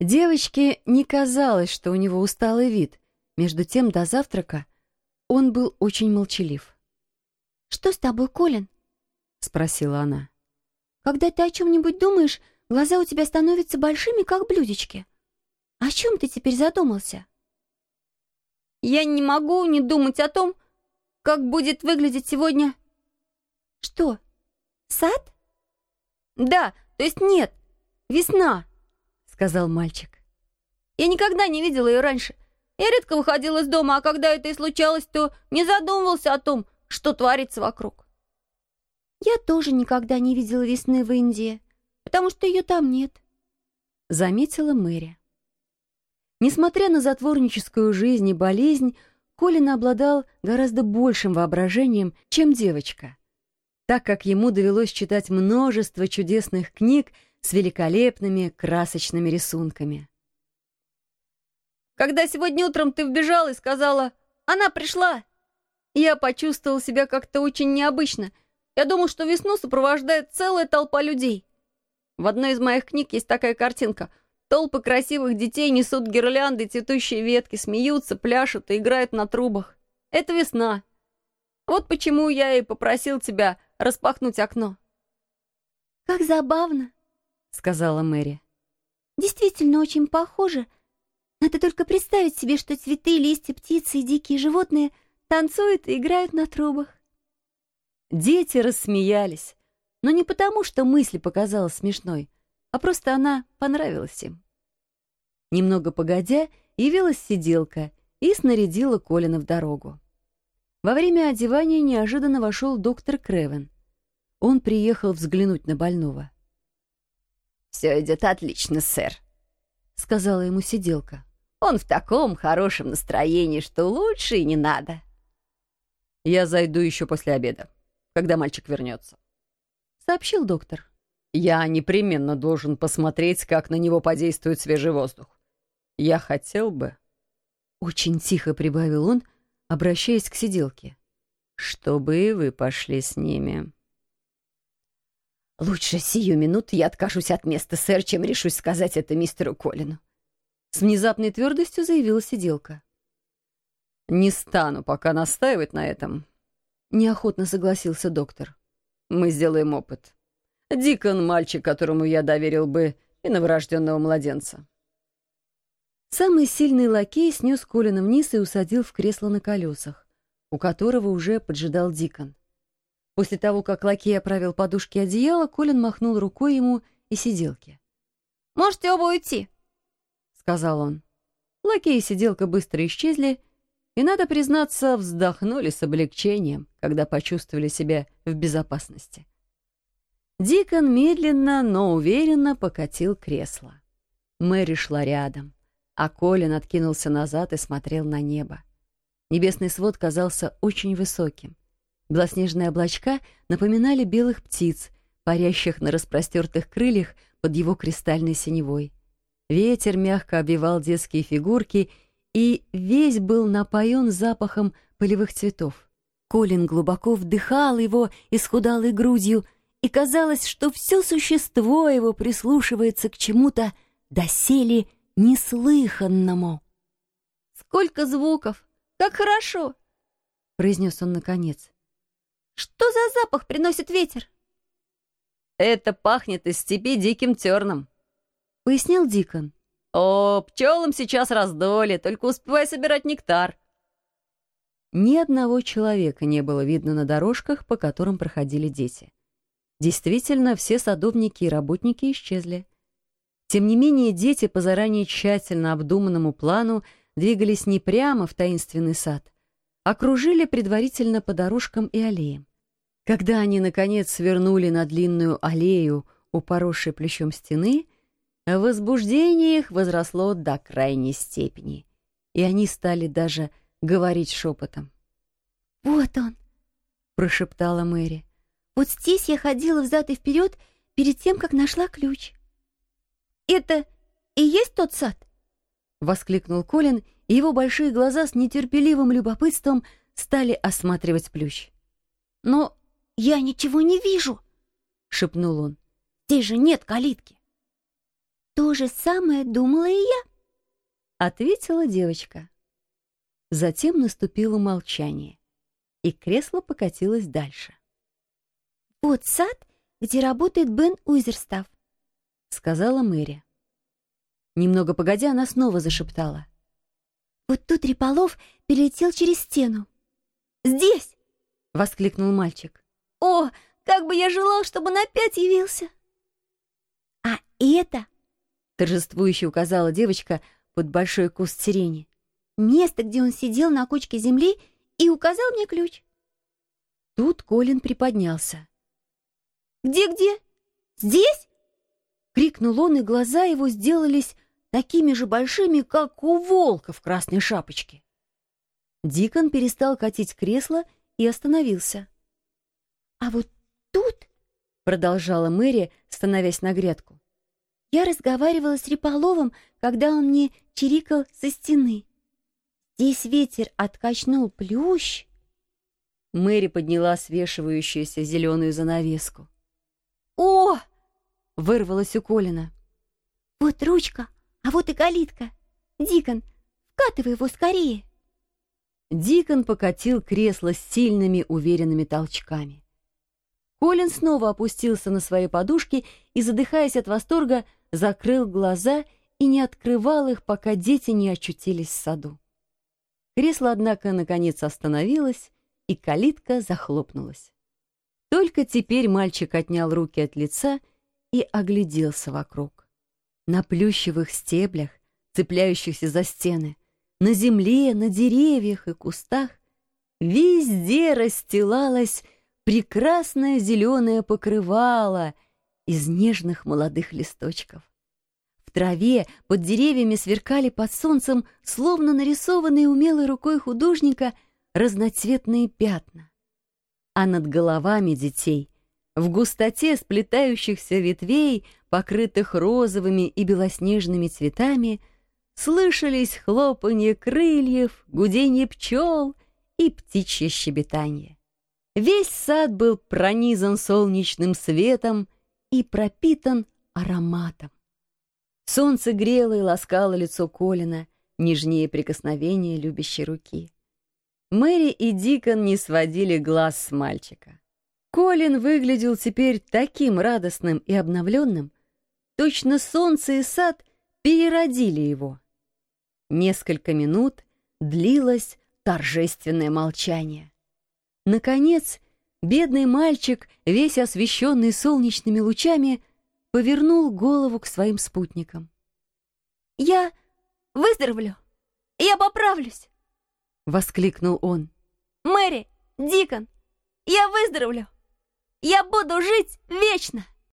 Девочке не казалось, что у него усталый вид. Между тем, до завтрака он был очень молчалив. «Что с тобой, Колин?» — спросила она. «Когда ты о чем-нибудь думаешь, глаза у тебя становятся большими, как блюдечки. О чем ты теперь задумался?» «Я не могу не думать о том, как будет выглядеть сегодня...» «Что, сад?» «Да, то есть нет, весна», — сказал мальчик. «Я никогда не видела ее раньше. Я редко выходил из дома, а когда это и случалось, то не задумывался о том, что творится вокруг. Я тоже никогда не видела весны в Индии, потому что ее там нет. Заметила Мэри. Несмотря на затворническую жизнь и болезнь, Колин обладал гораздо большим воображением, чем девочка, так как ему довелось читать множество чудесных книг с великолепными красочными рисунками. Когда сегодня утром ты вбежала и сказала «Она пришла!» Я почувствовал себя как-то очень необычно. Я думал, что весну сопровождает целая толпа людей. В одной из моих книг есть такая картинка. Толпы красивых детей несут гирлянды, цветущие ветки, смеются, пляшут и играют на трубах. Это весна. Вот почему я и попросил тебя распахнуть окно. «Как забавно», — сказала Мэри. «Действительно очень похоже надо только представить себе, что цветы, листья, птицы и дикие животные танцуют и играют на трубах. Дети рассмеялись, но не потому, что мысль показалась смешной, а просто она понравилась им. Немного погодя, явилась сиделка и снарядила Колина в дорогу. Во время одевания неожиданно вошел доктор Кревен. Он приехал взглянуть на больного. «Все идет отлично, сэр», — сказала ему сиделка. Он в таком хорошем настроении, что лучше и не надо. «Я зайду еще после обеда, когда мальчик вернется», — сообщил доктор. «Я непременно должен посмотреть, как на него подействует свежий воздух. Я хотел бы...» Очень тихо прибавил он, обращаясь к сиделке. «Чтобы вы пошли с ними». «Лучше сию минуту я откажусь от места, сэр, чем решусь сказать это мистеру Колину. С внезапной твердостью заявила сиделка. «Не стану пока настаивать на этом», — неохотно согласился доктор. «Мы сделаем опыт. Дикон — мальчик, которому я доверил бы и новорожденного младенца». Самый сильный лакей снес Колина вниз и усадил в кресло на колесах, у которого уже поджидал Дикон. После того, как лакей оправил подушки и одеяло, Колин махнул рукой ему и сиделке. «Можете оба уйти», сказал он. Лакей и сиделка быстро исчезли, и, надо признаться, вздохнули с облегчением, когда почувствовали себя в безопасности. Дикон медленно, но уверенно покатил кресло. Мэри шла рядом, а Колин откинулся назад и смотрел на небо. Небесный свод казался очень высоким. Белоснежные облачка напоминали белых птиц, парящих на распростертых крыльях под его кристальной синевой. Ветер мягко обвивал детские фигурки, и весь был напоен запахом полевых цветов. Колин глубоко вдыхал его исхудалой грудью, и казалось, что все существо его прислушивается к чему-то доселе неслыханному. «Сколько звуков! Как хорошо!» — произнес он наконец. «Что за запах приносит ветер?» «Это пахнет из степи диким терном», — пояснил Дикон. «О, пчелам сейчас раздолье, только успевай собирать нектар». Ни одного человека не было видно на дорожках, по которым проходили дети. Действительно, все садовники и работники исчезли. Тем не менее, дети по заранее тщательно обдуманному плану двигались не прямо в таинственный сад, а кружили предварительно по дорожкам и аллеям. Когда они, наконец, свернули на длинную аллею у поросшей плечом стены — Возбуждение их возросло до крайней степени, и они стали даже говорить шепотом. «Вот он!» — прошептала Мэри. «Вот здесь я ходила взад и вперед перед тем, как нашла ключ». «Это и есть тот сад?» — воскликнул Колин, и его большие глаза с нетерпеливым любопытством стали осматривать плющ. «Но я ничего не вижу!» — шепнул он. «Здесь же нет калитки!» То же самое думала и я, ответила девочка. Затем наступило молчание, и кресло покатилось дальше. Вот сад, где работает Бен Уизерстав, сказала Мэри. Немного погодя, она снова зашептала. Вот тут Реполов перелетел через стену. «Здесь!» — воскликнул мальчик. «О, как бы я желал, чтобы он опять явился!» «А это...» — торжествующе указала девочка под большой куст сирени. «Место, где он сидел на кучке земли и указал мне ключ». Тут Колин приподнялся. «Где-где? Здесь?» — крикнул он, и глаза его сделались такими же большими, как у волка в красной шапочке. Дикон перестал катить кресло и остановился. «А вот тут...» — продолжала Мэри, становясь на грядку. «Я разговаривала с Реполовым, когда он мне чирикал со стены. Здесь ветер откачнул плющ...» Мэри подняла свешивающуюся зеленую занавеску. «О!» — вырвалось у Колина. «Вот ручка, а вот и калитка. Дикон, вкатывай его скорее!» Дикон покатил кресло с сильными уверенными толчками. Колин снова опустился на свои подушки и, задыхаясь от восторга, закрыл глаза и не открывал их, пока дети не очутились в саду. Кресло, однако, наконец остановилось, и калитка захлопнулась. Только теперь мальчик отнял руки от лица и огляделся вокруг. На плющевых стеблях, цепляющихся за стены, на земле, на деревьях и кустах везде расстилалось прекрасное зеленое покрывало из нежных молодых листочков. В траве под деревьями сверкали под солнцем, словно нарисованные умелой рукой художника, разноцветные пятна. А над головами детей, в густоте сплетающихся ветвей, покрытых розовыми и белоснежными цветами, слышались хлопанье крыльев, гудение пчел и птичье щебетание. Весь сад был пронизан солнечным светом и пропитан ароматом. Солнце грело и ласкало лицо Колина, нежнее прикосновения любящей руки. Мэри и Дикон не сводили глаз с мальчика. Колин выглядел теперь таким радостным и обновленным, точно солнце и сад переродили его. Несколько минут длилось торжественное молчание. Наконец, бедный мальчик, весь освещенный солнечными лучами, повернул голову к своим спутникам. «Я выздоровлю! Я поправлюсь!» — воскликнул он. «Мэри! Дикон! Я выздоровлю! Я буду жить вечно!»